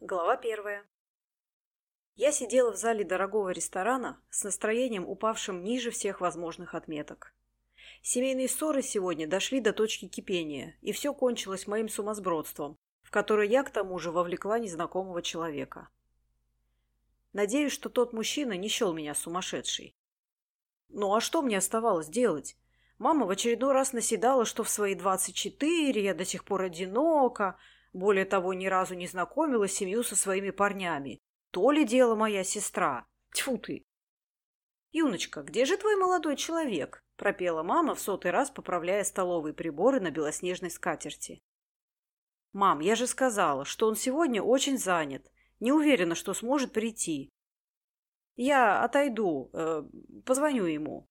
Глава первая. Я сидела в зале дорогого ресторана с настроением, упавшим ниже всех возможных отметок. Семейные ссоры сегодня дошли до точки кипения, и все кончилось моим сумасбродством, в которое я, к тому же, вовлекла незнакомого человека. Надеюсь, что тот мужчина не счел меня сумасшедшей. Ну а что мне оставалось делать? Мама в очередной раз наседала, что в свои 24 я до сих пор одинока, более того, ни разу не знакомила семью со своими парнями. То ли дело моя сестра. Тьфу ты! «Юночка, где же твой молодой человек?» – пропела мама в сотый раз, поправляя столовые приборы на белоснежной скатерти. «Мам, я же сказала, что он сегодня очень занят. Не уверена, что сможет прийти. Я отойду, э, позвоню ему».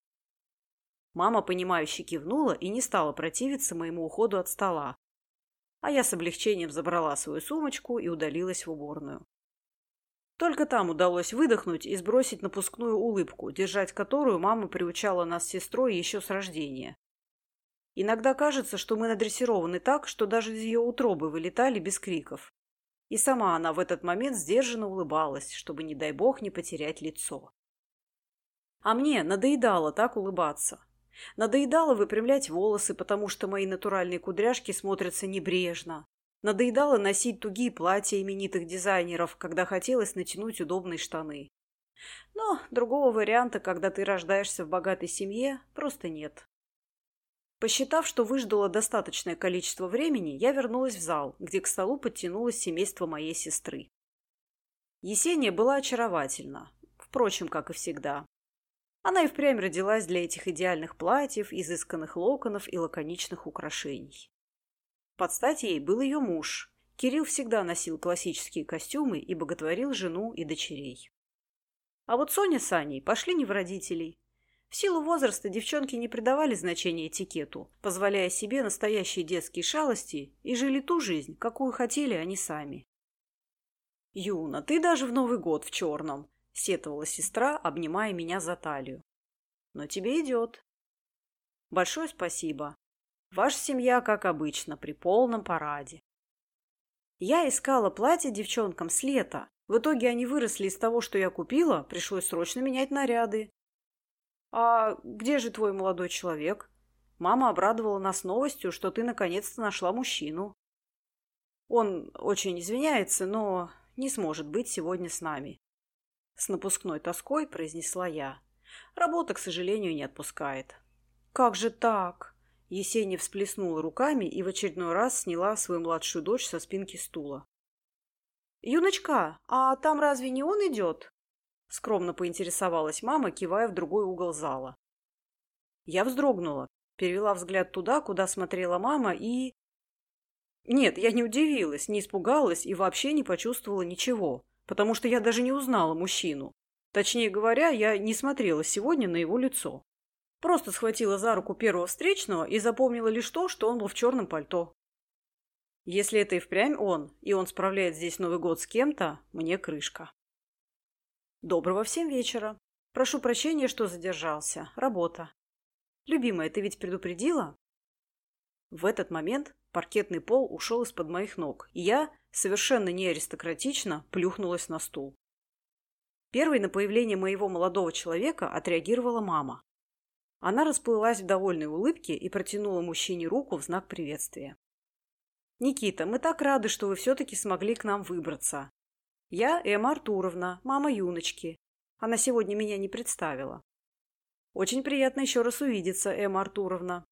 Мама, понимающе кивнула и не стала противиться моему уходу от стола, а я с облегчением забрала свою сумочку и удалилась в уборную. Только там удалось выдохнуть и сбросить напускную улыбку, держать которую мама приучала нас с сестрой еще с рождения. Иногда кажется, что мы надрессированы так, что даже из ее утробы вылетали без криков. И сама она в этот момент сдержанно улыбалась, чтобы, не дай бог, не потерять лицо. А мне надоедало так улыбаться. Надоедало выпрямлять волосы, потому что мои натуральные кудряшки смотрятся небрежно. Надоедало носить тугие платья именитых дизайнеров, когда хотелось натянуть удобные штаны. Но другого варианта, когда ты рождаешься в богатой семье, просто нет. Посчитав, что выждала достаточное количество времени, я вернулась в зал, где к столу подтянулось семейство моей сестры. Есения была очаровательна, впрочем, как и всегда. Она и впрямь родилась для этих идеальных платьев, изысканных локонов и лаконичных украшений. Под стать ей был ее муж. Кирилл всегда носил классические костюмы и боготворил жену и дочерей. А вот Соня с Аней пошли не в родителей. В силу возраста девчонки не придавали значения этикету, позволяя себе настоящие детские шалости и жили ту жизнь, какую хотели они сами. «Юна, ты даже в Новый год в черном», — сетовала сестра, обнимая меня за талию. «Но тебе идет». «Большое спасибо. Ваша семья, как обычно, при полном параде». Я искала платье девчонкам с лета. В итоге они выросли из того, что я купила, пришлось срочно менять наряды. «А где же твой молодой человек?» Мама обрадовала нас новостью, что ты наконец-то нашла мужчину. Он очень извиняется, но не сможет быть сегодня с нами. С напускной тоской произнесла я. Работа, к сожалению, не отпускает. «Как же так?» Есения всплеснула руками и в очередной раз сняла свою младшую дочь со спинки стула. «Юночка, а там разве не он идет?» Скромно поинтересовалась мама, кивая в другой угол зала. Я вздрогнула, перевела взгляд туда, куда смотрела мама, и... Нет, я не удивилась, не испугалась и вообще не почувствовала ничего потому что я даже не узнала мужчину. Точнее говоря, я не смотрела сегодня на его лицо. Просто схватила за руку первого встречного и запомнила лишь то, что он был в черном пальто. Если это и впрямь он, и он справляет здесь Новый год с кем-то, мне крышка. Доброго всем вечера. Прошу прощения, что задержался. Работа. Любимая, ты ведь предупредила? В этот момент паркетный пол ушел из-под моих ног, и я, совершенно не аристократично, плюхнулась на стул. Первой на появление моего молодого человека отреагировала мама. Она расплылась в довольной улыбке и протянула мужчине руку в знак приветствия. «Никита, мы так рады, что вы все-таки смогли к нам выбраться. Я Эмма Артуровна, мама Юночки. Она сегодня меня не представила. Очень приятно еще раз увидеться, Эмма Артуровна.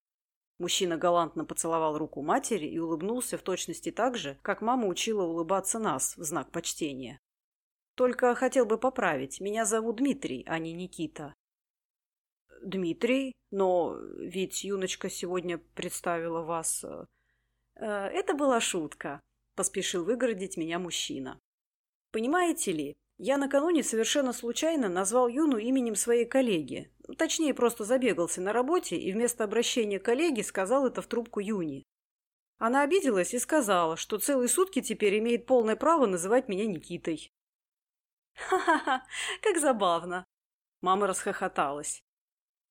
Мужчина галантно поцеловал руку матери и улыбнулся в точности так же, как мама учила улыбаться нас в знак почтения. Только хотел бы поправить. Меня зовут Дмитрий, а не Никита. Дмитрий? Но ведь Юночка сегодня представила вас... Э, э, это была шутка, поспешил выгородить меня мужчина. Понимаете ли, я накануне совершенно случайно назвал Юну именем своей коллеги. Точнее, просто забегался на работе и вместо обращения коллеги сказал это в трубку Юни. Она обиделась и сказала, что целые сутки теперь имеет полное право называть меня Никитой. «Ха-ха-ха, как забавно!» Мама расхохоталась.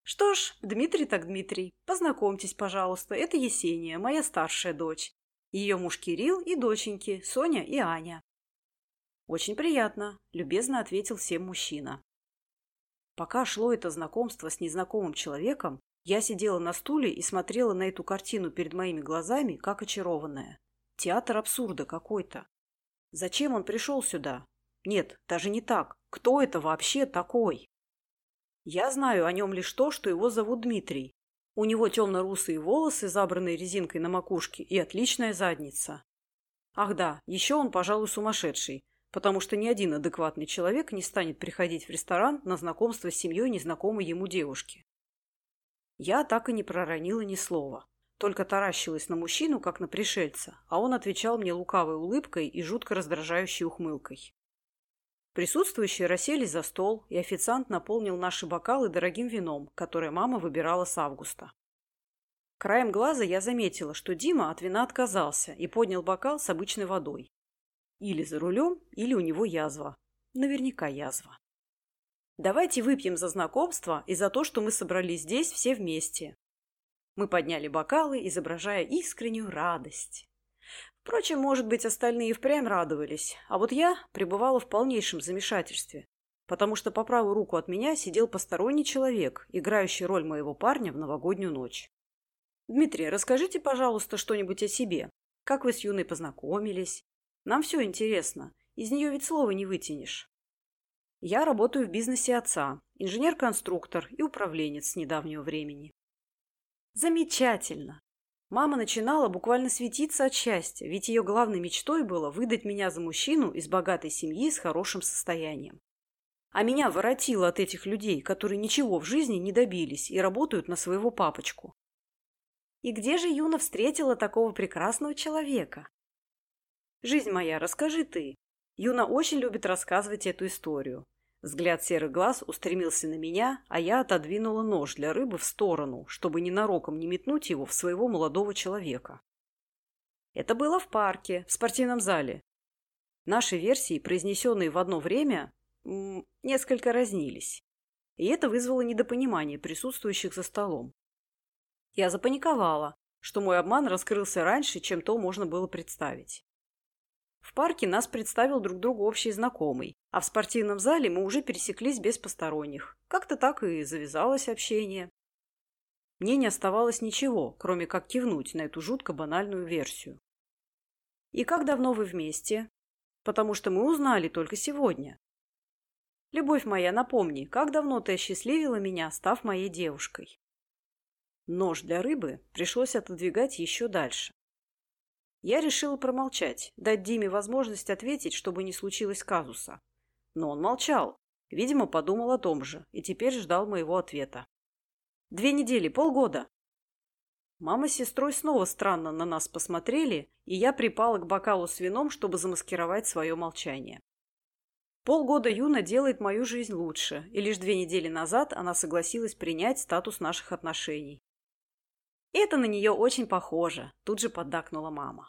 «Что ж, Дмитрий так Дмитрий. Познакомьтесь, пожалуйста, это Есения, моя старшая дочь. Ее муж Кирилл и доченьки, Соня и Аня. «Очень приятно», – любезно ответил всем мужчина. Пока шло это знакомство с незнакомым человеком, я сидела на стуле и смотрела на эту картину перед моими глазами, как очарованная. Театр абсурда какой-то. Зачем он пришел сюда? Нет, даже не так. Кто это вообще такой? Я знаю о нем лишь то, что его зовут Дмитрий. У него темно-русые волосы, забранные резинкой на макушке, и отличная задница. Ах да, еще он, пожалуй, сумасшедший, потому что ни один адекватный человек не станет приходить в ресторан на знакомство с семьей незнакомой ему девушки. Я так и не проронила ни слова, только таращилась на мужчину, как на пришельца, а он отвечал мне лукавой улыбкой и жутко раздражающей ухмылкой. Присутствующие расселись за стол, и официант наполнил наши бокалы дорогим вином, которое мама выбирала с августа. Краем глаза я заметила, что Дима от вина отказался и поднял бокал с обычной водой. Или за рулем, или у него язва. Наверняка язва. Давайте выпьем за знакомство и за то, что мы собрались здесь все вместе. Мы подняли бокалы, изображая искреннюю радость. Впрочем, может быть, остальные впрямь радовались, а вот я пребывала в полнейшем замешательстве, потому что по правую руку от меня сидел посторонний человек, играющий роль моего парня в новогоднюю ночь. «Дмитрий, расскажите, пожалуйста, что-нибудь о себе. Как вы с Юной познакомились? Нам все интересно. Из нее ведь слова не вытянешь». Я работаю в бизнесе отца, инженер-конструктор и управленец с недавнего времени. Замечательно! Мама начинала буквально светиться от счастья, ведь ее главной мечтой было выдать меня за мужчину из богатой семьи с хорошим состоянием. А меня воротило от этих людей, которые ничего в жизни не добились и работают на своего папочку. И где же Юна встретила такого прекрасного человека? Жизнь моя, расскажи ты. Юна очень любит рассказывать эту историю. Взгляд серых глаз устремился на меня, а я отодвинула нож для рыбы в сторону, чтобы ненароком не метнуть его в своего молодого человека. Это было в парке, в спортивном зале. Наши версии, произнесенные в одно время, несколько разнились. И это вызвало недопонимание присутствующих за столом. Я запаниковала, что мой обман раскрылся раньше, чем то можно было представить. В парке нас представил друг другу общий знакомый, а в спортивном зале мы уже пересеклись без посторонних. Как-то так и завязалось общение. Мне не оставалось ничего, кроме как кивнуть на эту жутко банальную версию. «И как давно вы вместе?» «Потому что мы узнали только сегодня». «Любовь моя, напомни, как давно ты осчастливила меня, став моей девушкой?» Нож для рыбы пришлось отодвигать еще дальше. Я решила промолчать, дать Диме возможность ответить, чтобы не случилось казуса. Но он молчал. Видимо, подумал о том же и теперь ждал моего ответа. «Две недели, полгода». Мама с сестрой снова странно на нас посмотрели, и я припала к бокалу с вином, чтобы замаскировать свое молчание. Полгода Юна делает мою жизнь лучше, и лишь две недели назад она согласилась принять статус наших отношений. «Это на нее очень похоже», – тут же поддакнула мама.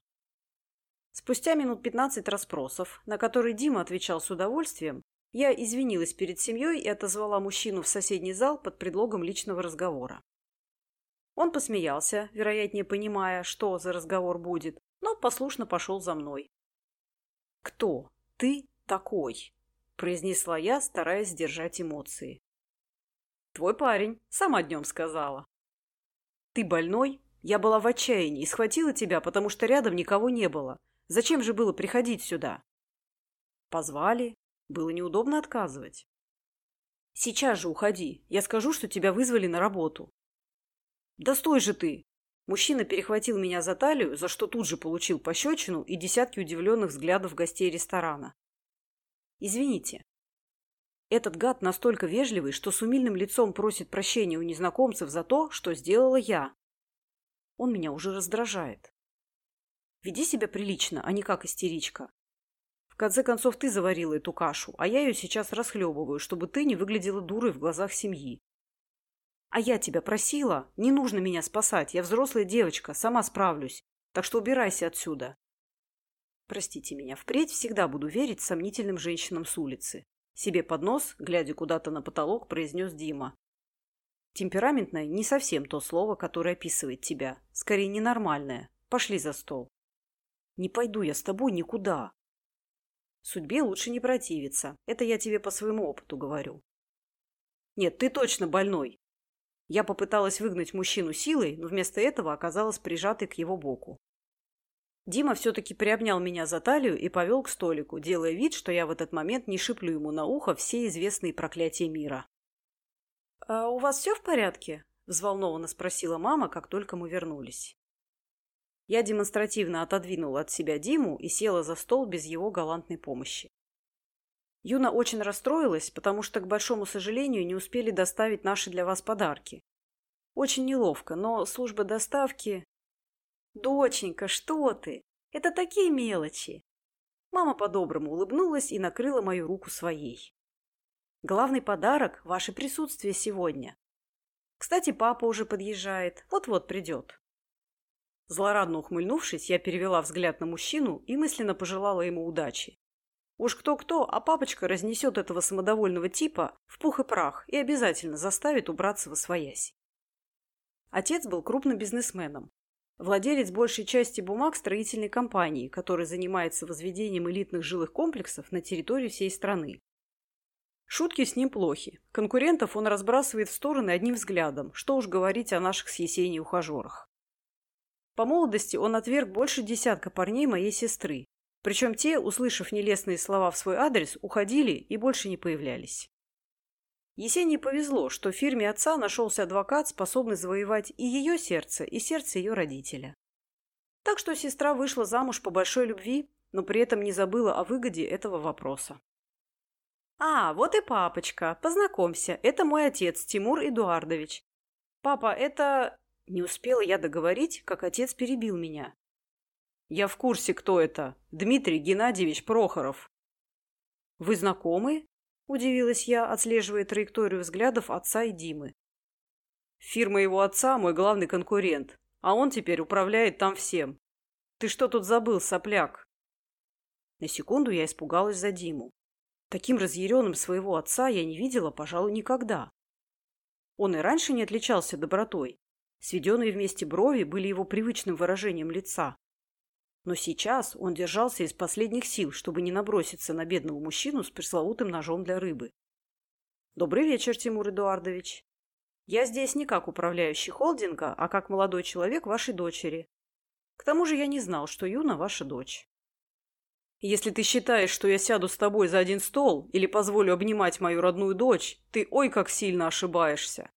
Спустя минут пятнадцать расспросов, на которые Дима отвечал с удовольствием, я извинилась перед семьей и отозвала мужчину в соседний зал под предлогом личного разговора. Он посмеялся, вероятнее понимая, что за разговор будет, но послушно пошел за мной. «Кто ты такой?» – произнесла я, стараясь сдержать эмоции. «Твой парень, сама днем сказала». «Ты больной? Я была в отчаянии и схватила тебя, потому что рядом никого не было. Зачем же было приходить сюда? Позвали. Было неудобно отказывать. Сейчас же уходи. Я скажу, что тебя вызвали на работу. Да стой же ты! Мужчина перехватил меня за талию, за что тут же получил пощечину и десятки удивленных взглядов гостей ресторана. Извините. Этот гад настолько вежливый, что с умильным лицом просит прощения у незнакомцев за то, что сделала я. Он меня уже раздражает. Веди себя прилично, а не как истеричка. В конце концов, ты заварила эту кашу, а я ее сейчас расхлебываю, чтобы ты не выглядела дурой в глазах семьи. А я тебя просила? Не нужно меня спасать. Я взрослая девочка, сама справлюсь. Так что убирайся отсюда. Простите меня, впредь всегда буду верить сомнительным женщинам с улицы. Себе под нос, глядя куда-то на потолок, произнес Дима. Темпераментное не совсем то слово, которое описывает тебя. Скорее, ненормальное. Пошли за стол. Не пойду я с тобой никуда. Судьбе лучше не противиться. Это я тебе по своему опыту говорю. Нет, ты точно больной. Я попыталась выгнать мужчину силой, но вместо этого оказалась прижатой к его боку. Дима все-таки приобнял меня за талию и повел к столику, делая вид, что я в этот момент не шиплю ему на ухо все известные проклятия мира. «А у вас все в порядке?» – взволнованно спросила мама, как только мы вернулись. Я демонстративно отодвинула от себя Диму и села за стол без его галантной помощи. Юна очень расстроилась, потому что, к большому сожалению, не успели доставить наши для вас подарки. Очень неловко, но служба доставки... «Доченька, что ты? Это такие мелочи!» Мама по-доброму улыбнулась и накрыла мою руку своей. «Главный подарок – ваше присутствие сегодня. Кстати, папа уже подъезжает, вот-вот придет». Злорадно ухмыльнувшись, я перевела взгляд на мужчину и мысленно пожелала ему удачи. Уж кто-кто, а папочка разнесет этого самодовольного типа в пух и прах и обязательно заставит убраться во своясь. Отец был крупным бизнесменом, Владелец большей части бумаг строительной компании, которая занимается возведением элитных жилых комплексов на территории всей страны. Шутки с ним плохи. Конкурентов он разбрасывает в стороны одним взглядом, что уж говорить о наших с Есенией ухажерах. По молодости он отверг больше десятка парней моей сестры, причем те, услышав нелестные слова в свой адрес, уходили и больше не появлялись. Есении повезло, что в фирме отца нашелся адвокат, способный завоевать и ее сердце, и сердце ее родителя. Так что сестра вышла замуж по большой любви, но при этом не забыла о выгоде этого вопроса. «А, вот и папочка. Познакомься, это мой отец, Тимур Эдуардович. Папа, это...» Не успела я договорить, как отец перебил меня. «Я в курсе, кто это. Дмитрий Геннадьевич Прохоров». «Вы знакомы?» – удивилась я, отслеживая траекторию взглядов отца и Димы. «Фирма его отца – мой главный конкурент, а он теперь управляет там всем. Ты что тут забыл, сопляк?» На секунду я испугалась за Диму. Таким разъяренным своего отца я не видела, пожалуй, никогда. Он и раньше не отличался добротой. Сведенные вместе брови были его привычным выражением лица. Но сейчас он держался из последних сил, чтобы не наброситься на бедного мужчину с пресловутым ножом для рыбы. «Добрый вечер, Тимур Эдуардович. Я здесь не как управляющий холдинга, а как молодой человек вашей дочери. К тому же я не знал, что Юна ваша дочь. Если ты считаешь, что я сяду с тобой за один стол или позволю обнимать мою родную дочь, ты ой как сильно ошибаешься».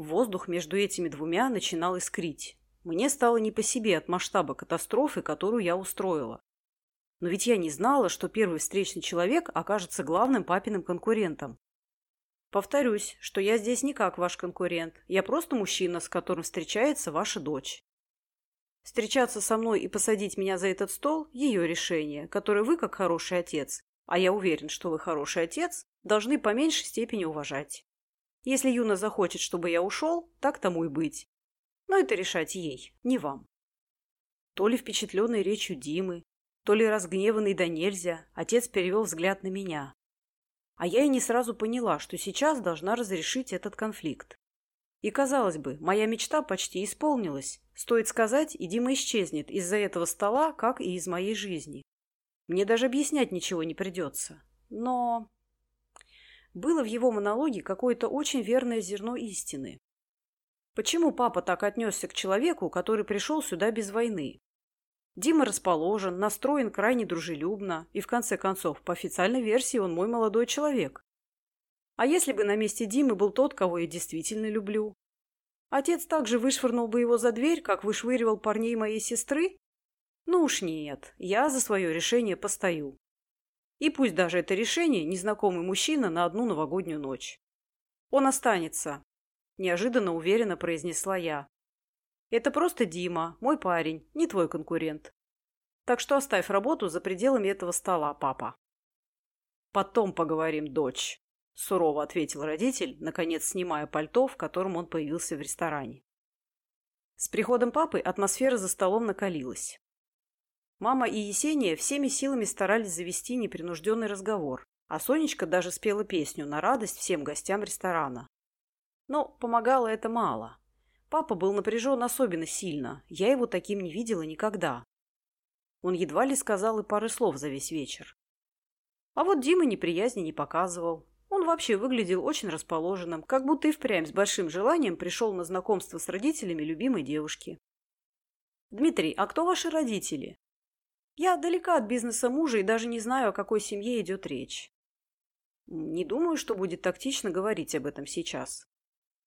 Воздух между этими двумя начинал искрить. Мне стало не по себе от масштаба катастрофы, которую я устроила. Но ведь я не знала, что первый встречный человек окажется главным папиным конкурентом. Повторюсь, что я здесь не как ваш конкурент. Я просто мужчина, с которым встречается ваша дочь. Встречаться со мной и посадить меня за этот стол – ее решение, которое вы, как хороший отец, а я уверен, что вы хороший отец, должны по меньшей степени уважать. Если Юна захочет, чтобы я ушел, так тому и быть. Но это решать ей, не вам. То ли впечатленный речью Димы, то ли разгневанный до нельзя, отец перевел взгляд на меня. А я и не сразу поняла, что сейчас должна разрешить этот конфликт. И, казалось бы, моя мечта почти исполнилась. Стоит сказать, и Дима исчезнет из-за этого стола, как и из моей жизни. Мне даже объяснять ничего не придется. Но... Было в его монологе какое-то очень верное зерно истины. Почему папа так отнесся к человеку, который пришел сюда без войны? Дима расположен, настроен крайне дружелюбно, и в конце концов, по официальной версии, он мой молодой человек. А если бы на месте Димы был тот, кого я действительно люблю? Отец также вышвырнул бы его за дверь, как вышвыривал парней моей сестры? Ну уж нет, я за свое решение постою. И пусть даже это решение незнакомый мужчина на одну новогоднюю ночь. Он останется, неожиданно уверенно произнесла я. Это просто Дима, мой парень, не твой конкурент. Так что оставь работу за пределами этого стола, папа. Потом поговорим, дочь, сурово ответил родитель, наконец снимая пальто, в котором он появился в ресторане. С приходом папы атмосфера за столом накалилась. Мама и Есения всеми силами старались завести непринужденный разговор, а Сонечка даже спела песню на радость всем гостям ресторана. Но помогало это мало. Папа был напряжен особенно сильно. Я его таким не видела никогда. Он едва ли сказал и пары слов за весь вечер. А вот Дима неприязни не показывал. Он вообще выглядел очень расположенным, как будто и впрямь с большим желанием пришел на знакомство с родителями любимой девушки. «Дмитрий, а кто ваши родители?» «Я далека от бизнеса мужа и даже не знаю, о какой семье идет речь». «Не думаю, что будет тактично говорить об этом сейчас.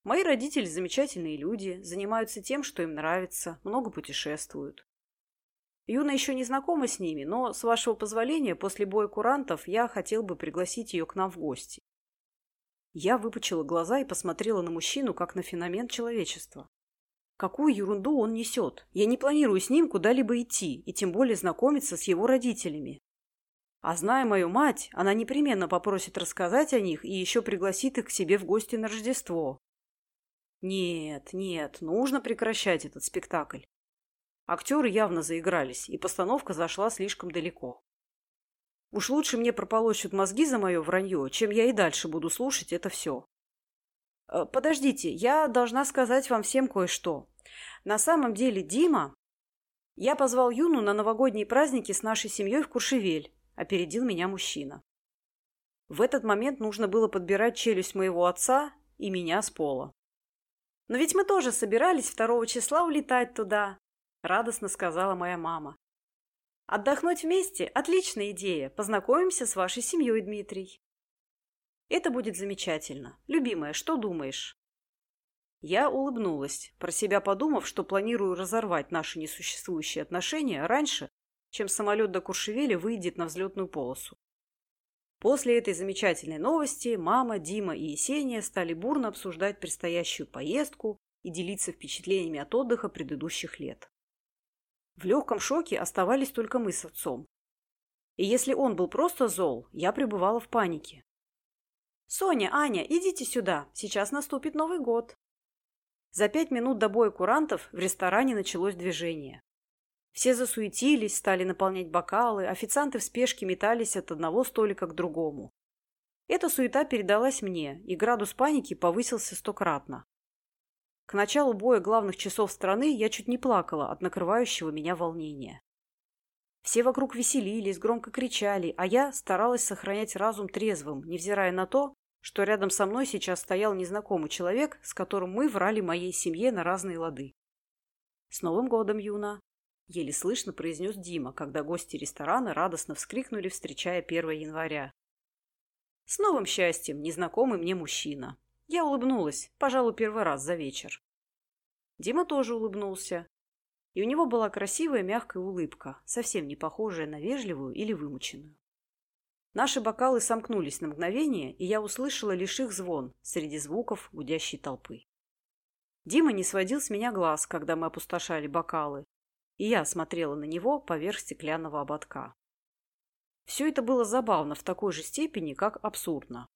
Мои родители замечательные люди, занимаются тем, что им нравится, много путешествуют. Юна еще не знакома с ними, но, с вашего позволения, после боя курантов я хотел бы пригласить ее к нам в гости. Я выпучила глаза и посмотрела на мужчину, как на феномен человечества. Какую ерунду он несет? Я не планирую с ним куда-либо идти, и тем более знакомиться с его родителями. А зная мою мать, она непременно попросит рассказать о них и еще пригласит их к себе в гости на Рождество. Нет, нет, нужно прекращать этот спектакль. Актеры явно заигрались, и постановка зашла слишком далеко. Уж лучше мне прополощут мозги за мое вранье, чем я и дальше буду слушать это все. Э, подождите, я должна сказать вам всем кое-что. На самом деле Дима... Я позвал Юну на новогодние праздники с нашей семьей в Куршевель, опередил меня мужчина. В этот момент нужно было подбирать челюсть моего отца и меня с пола. Но ведь мы тоже собирались 2 числа улетать туда, радостно сказала моя мама. Отдохнуть вместе – отличная идея. Познакомимся с вашей семьей, Дмитрий. Это будет замечательно. Любимая, что думаешь? Я улыбнулась, про себя подумав, что планирую разорвать наши несуществующие отношения раньше, чем самолет до Куршевеля выйдет на взлетную полосу. После этой замечательной новости мама, Дима и Есения стали бурно обсуждать предстоящую поездку и делиться впечатлениями от отдыха предыдущих лет. В легком шоке оставались только мы с отцом. И если он был просто зол, я пребывала в панике. «Соня, Аня, идите сюда, сейчас наступит Новый год». За пять минут до боя курантов в ресторане началось движение. Все засуетились, стали наполнять бокалы, официанты в спешке метались от одного столика к другому. Эта суета передалась мне, и градус паники повысился стократно. К началу боя главных часов страны я чуть не плакала от накрывающего меня волнения. Все вокруг веселились, громко кричали, а я старалась сохранять разум трезвым, невзирая на то, что рядом со мной сейчас стоял незнакомый человек, с которым мы врали моей семье на разные лады. «С Новым годом, Юна!» — еле слышно произнес Дима, когда гости ресторана радостно вскрикнули, встречая 1 января. «С новым счастьем, незнакомый мне мужчина!» Я улыбнулась, пожалуй, первый раз за вечер. Дима тоже улыбнулся. И у него была красивая мягкая улыбка, совсем не похожая на вежливую или вымученную. Наши бокалы сомкнулись на мгновение, и я услышала лишь их звон среди звуков гудящей толпы. Дима не сводил с меня глаз, когда мы опустошали бокалы, и я смотрела на него поверх стеклянного ободка. Все это было забавно в такой же степени, как абсурдно.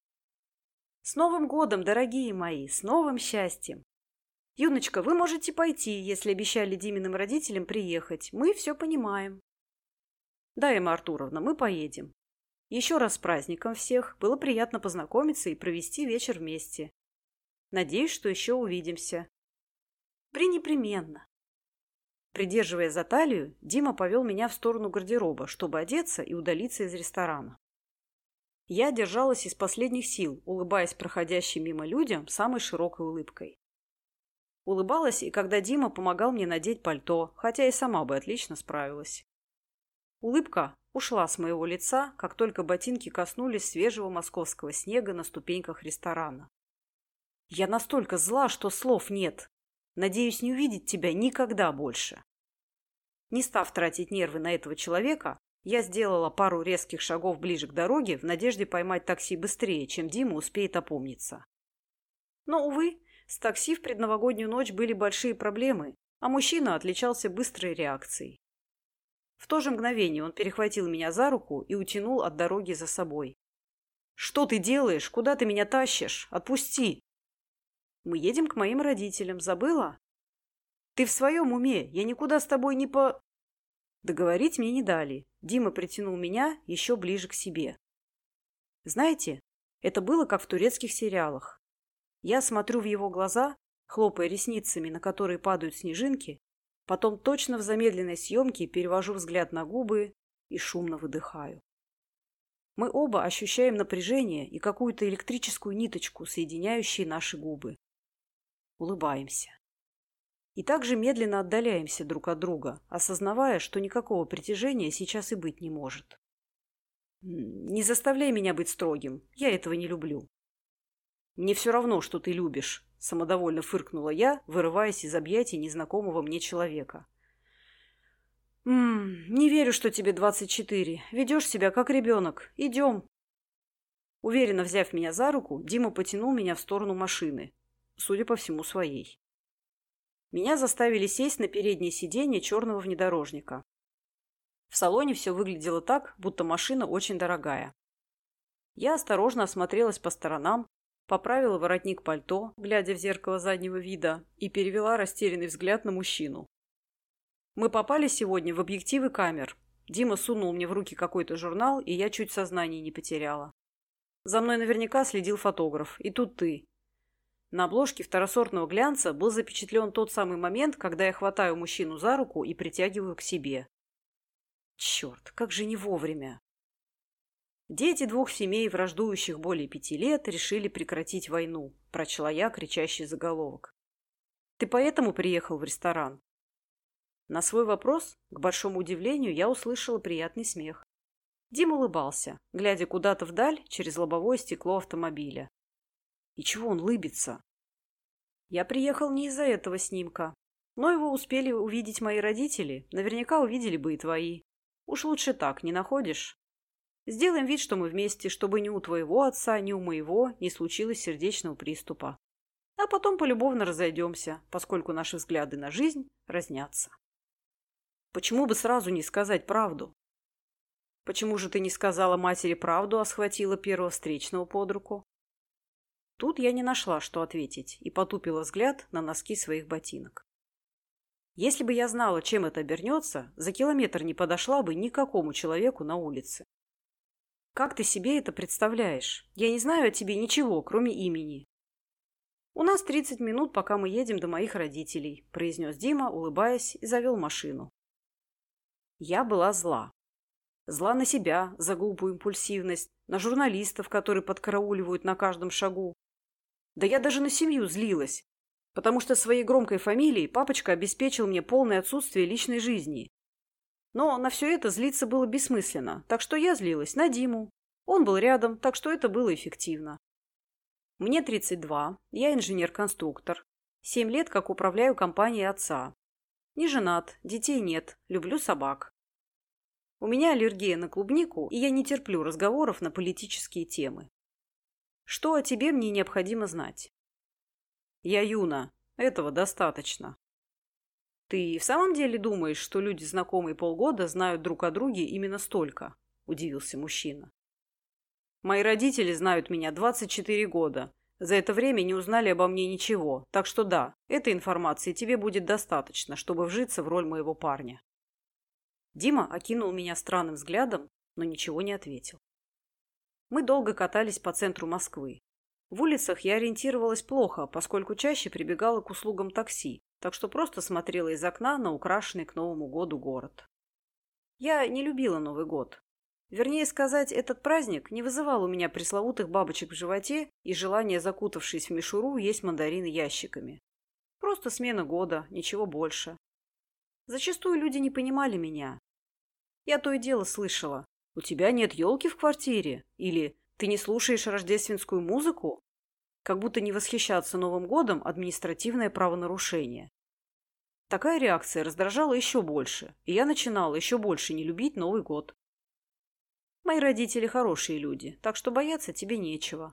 С Новым годом, дорогие мои, с новым счастьем! Юночка, вы можете пойти, если обещали Диминым родителям приехать. Мы все понимаем. Да, Эмма Артуровна, мы поедем. Еще раз с праздником всех. Было приятно познакомиться и провести вечер вместе. Надеюсь, что еще увидимся. Пренепременно. Придерживая за талию, Дима повел меня в сторону гардероба, чтобы одеться и удалиться из ресторана. Я держалась из последних сил, улыбаясь проходящим мимо людям самой широкой улыбкой. Улыбалась и когда Дима помогал мне надеть пальто, хотя и сама бы отлично справилась. Улыбка ушла с моего лица, как только ботинки коснулись свежего московского снега на ступеньках ресторана. Я настолько зла, что слов нет. Надеюсь не увидеть тебя никогда больше. Не став тратить нервы на этого человека, я сделала пару резких шагов ближе к дороге в надежде поймать такси быстрее, чем Дима успеет опомниться. Но, увы, с такси в предновогоднюю ночь были большие проблемы, а мужчина отличался быстрой реакцией. В то же мгновение он перехватил меня за руку и утянул от дороги за собой. «Что ты делаешь? Куда ты меня тащишь? Отпусти!» «Мы едем к моим родителям. Забыла?» «Ты в своем уме? Я никуда с тобой не по...» Договорить мне не дали. Дима притянул меня еще ближе к себе. Знаете, это было как в турецких сериалах. Я смотрю в его глаза, хлопая ресницами, на которые падают снежинки, потом точно в замедленной съемке перевожу взгляд на губы и шумно выдыхаю. Мы оба ощущаем напряжение и какую-то электрическую ниточку, соединяющие наши губы. Улыбаемся. И также медленно отдаляемся друг от друга, осознавая, что никакого притяжения сейчас и быть не может. Не заставляй меня быть строгим. Я этого не люблю. Мне все равно, что ты любишь, самодовольно фыркнула я, вырываясь из объятий незнакомого мне человека. «Ммм, не верю, что тебе двадцать четыре. Ведешь себя как ребенок. Идем». Уверенно взяв меня за руку, Дима потянул меня в сторону машины, судя по всему, своей. Меня заставили сесть на переднее сиденье черного внедорожника. В салоне все выглядело так, будто машина очень дорогая. Я осторожно осмотрелась по сторонам, поправила воротник пальто, глядя в зеркало заднего вида, и перевела растерянный взгляд на мужчину. Мы попали сегодня в объективы камер. Дима сунул мне в руки какой-то журнал, и я чуть сознание не потеряла. За мной наверняка следил фотограф, и тут ты. На обложке второсортного глянца был запечатлен тот самый момент, когда я хватаю мужчину за руку и притягиваю к себе. Черт, как же не вовремя. Дети двух семей, враждующих более пяти лет, решили прекратить войну, прочла я кричащий заголовок. Ты поэтому приехал в ресторан? На свой вопрос, к большому удивлению, я услышала приятный смех. Дим улыбался, глядя куда-то вдаль через лобовое стекло автомобиля. И чего он лыбится? Я приехал не из-за этого снимка. Но его успели увидеть мои родители. Наверняка увидели бы и твои. Уж лучше так, не находишь? Сделаем вид, что мы вместе, чтобы ни у твоего отца, ни у моего не случилось сердечного приступа. А потом полюбовно разойдемся, поскольку наши взгляды на жизнь разнятся. Почему бы сразу не сказать правду? Почему же ты не сказала матери правду, а схватила первого встречного под руку? Тут я не нашла, что ответить, и потупила взгляд на носки своих ботинок. Если бы я знала, чем это обернется, за километр не подошла бы никакому человеку на улице. Как ты себе это представляешь? Я не знаю о тебе ничего, кроме имени. У нас 30 минут, пока мы едем до моих родителей, произнес Дима, улыбаясь, и завел машину. Я была зла. Зла на себя за глупую импульсивность, на журналистов, которые подкарауливают на каждом шагу, да я даже на семью злилась, потому что своей громкой фамилией папочка обеспечил мне полное отсутствие личной жизни. Но на все это злиться было бессмысленно, так что я злилась на Диму. Он был рядом, так что это было эффективно. Мне 32, я инженер-конструктор. Семь лет как управляю компанией отца. Не женат, детей нет, люблю собак. У меня аллергия на клубнику, и я не терплю разговоров на политические темы. Что о тебе мне необходимо знать? Я Юна. Этого достаточно. Ты в самом деле думаешь, что люди, знакомые полгода, знают друг о друге именно столько? Удивился мужчина. Мои родители знают меня 24 года. За это время не узнали обо мне ничего. Так что да, этой информации тебе будет достаточно, чтобы вжиться в роль моего парня. Дима окинул меня странным взглядом, но ничего не ответил. Мы долго катались по центру Москвы. В улицах я ориентировалась плохо, поскольку чаще прибегала к услугам такси, так что просто смотрела из окна на украшенный к Новому году город. Я не любила Новый год. Вернее сказать, этот праздник не вызывал у меня пресловутых бабочек в животе и желания, закутавшись в мишуру, есть мандарины ящиками. Просто смена года, ничего больше. Зачастую люди не понимали меня. Я то и дело слышала. «У тебя нет елки в квартире?» Или «Ты не слушаешь рождественскую музыку?» Как будто не восхищаться Новым годом – административное правонарушение. Такая реакция раздражала еще больше, и я начинала еще больше не любить Новый год. Мои родители хорошие люди, так что бояться тебе нечего.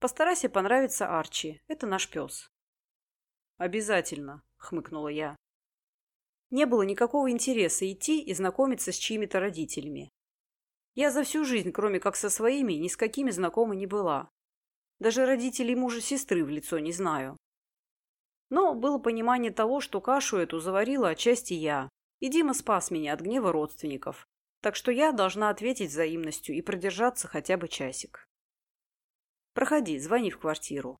Постарайся понравиться Арчи, это наш пес. Обязательно, хмыкнула я. Не было никакого интереса идти и знакомиться с чьими-то родителями. Я за всю жизнь, кроме как со своими, ни с какими знакома не была. Даже родителей мужа-сестры в лицо не знаю. Но было понимание того, что кашу эту заварила отчасти я, и Дима спас меня от гнева родственников. Так что я должна ответить взаимностью и продержаться хотя бы часик. Проходи, звони в квартиру.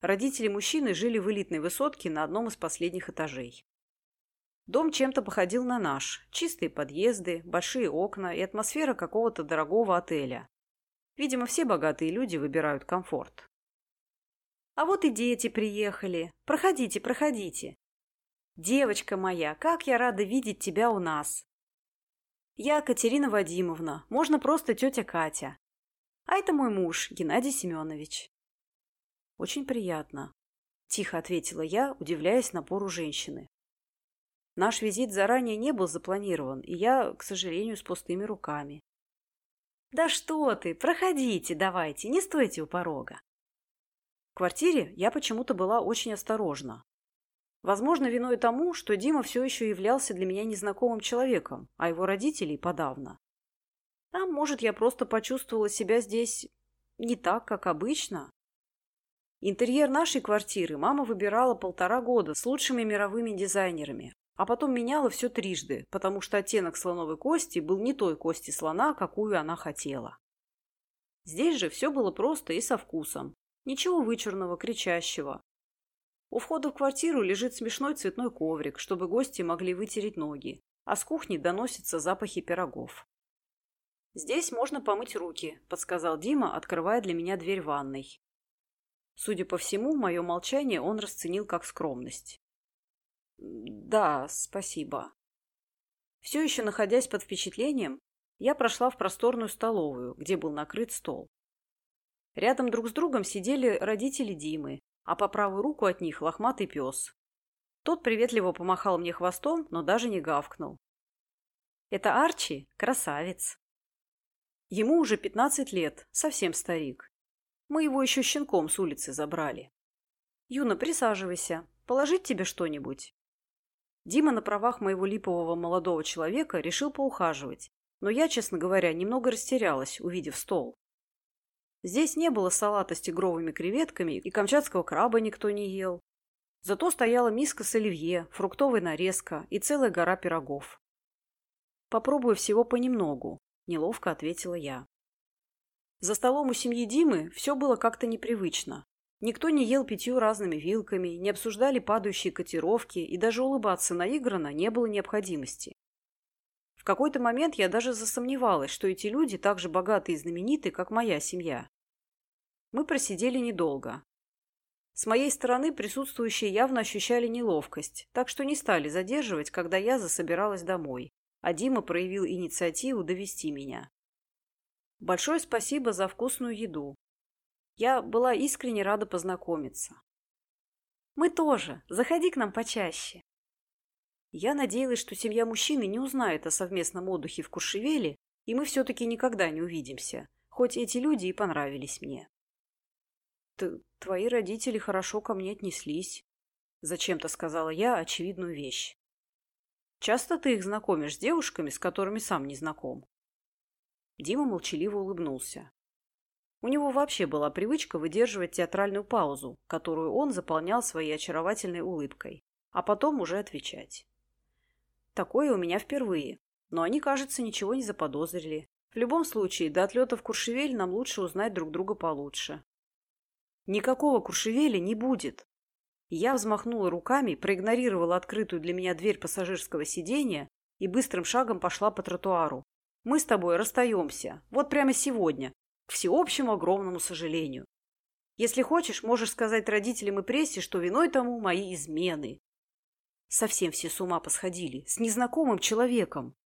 Родители мужчины жили в элитной высотке на одном из последних этажей. Дом чем-то походил на наш. Чистые подъезды, большие окна и атмосфера какого-то дорогого отеля. Видимо, все богатые люди выбирают комфорт. А вот и дети приехали. Проходите, проходите. Девочка моя, как я рада видеть тебя у нас. Я Катерина Вадимовна, можно просто тетя Катя. А это мой муж, Геннадий Семенович. Очень приятно, тихо ответила я, удивляясь напору женщины. Наш визит заранее не был запланирован, и я, к сожалению, с пустыми руками. «Да что ты! Проходите, давайте, не стойте у порога!» В квартире я почему-то была очень осторожна. Возможно, виной тому, что Дима все еще являлся для меня незнакомым человеком, а его родителей подавно. А может, я просто почувствовала себя здесь не так, как обычно? Интерьер нашей квартиры мама выбирала полтора года с лучшими мировыми дизайнерами, а потом меняла все трижды, потому что оттенок слоновой кости был не той кости слона, какую она хотела. Здесь же все было просто и со вкусом. Ничего вычурного, кричащего. У входа в квартиру лежит смешной цветной коврик, чтобы гости могли вытереть ноги, а с кухни доносятся запахи пирогов. «Здесь можно помыть руки», – подсказал Дима, открывая для меня дверь ванной. Судя по всему, мое молчание он расценил как скромность. Да, спасибо. Все еще находясь под впечатлением, я прошла в просторную столовую, где был накрыт стол. Рядом друг с другом сидели родители Димы, а по правую руку от них лохматый пес. Тот приветливо помахал мне хвостом, но даже не гавкнул. Это Арчи – красавец. Ему уже пятнадцать лет, совсем старик. Мы его еще щенком с улицы забрали. Юна, присаживайся. Положить тебе что-нибудь? Дима на правах моего липового молодого человека решил поухаживать, но я, честно говоря, немного растерялась, увидев стол. Здесь не было салата с тигровыми креветками, и камчатского краба никто не ел. Зато стояла миска с оливье, фруктовая нарезка и целая гора пирогов. «Попробую всего понемногу», – неловко ответила я. За столом у семьи Димы все было как-то непривычно. Никто не ел пятью разными вилками, не обсуждали падающие котировки, и даже улыбаться наигранно не было необходимости. В какой-то момент я даже засомневалась, что эти люди так же богаты и знамениты, как моя семья. Мы просидели недолго. С моей стороны присутствующие явно ощущали неловкость, так что не стали задерживать, когда я засобиралась домой, а Дима проявил инициативу довести меня. Большое спасибо за вкусную еду. Я была искренне рада познакомиться. Мы тоже. Заходи к нам почаще. Я надеялась, что семья мужчины не узнает о совместном отдыхе в Куршевеле, и мы все-таки никогда не увидимся, хоть эти люди и понравились мне. Т твои родители хорошо ко мне отнеслись. Зачем-то сказала я очевидную вещь. Часто ты их знакомишь с девушками, с которыми сам не знаком? Дима молчаливо улыбнулся. У него вообще была привычка выдерживать театральную паузу, которую он заполнял своей очаровательной улыбкой, а потом уже отвечать. Такое у меня впервые, но они, кажется, ничего не заподозрили. В любом случае, до отлета в Куршевель нам лучше узнать друг друга получше. Никакого Куршевеля не будет. Я взмахнула руками, проигнорировала открытую для меня дверь пассажирского сиденья и быстрым шагом пошла по тротуару. Мы с тобой расстаемся. Вот прямо сегодня, к всеобщему огромному сожалению. Если хочешь, можешь сказать родителям и прессе, что виной тому мои измены. Совсем все с ума посходили. С незнакомым человеком.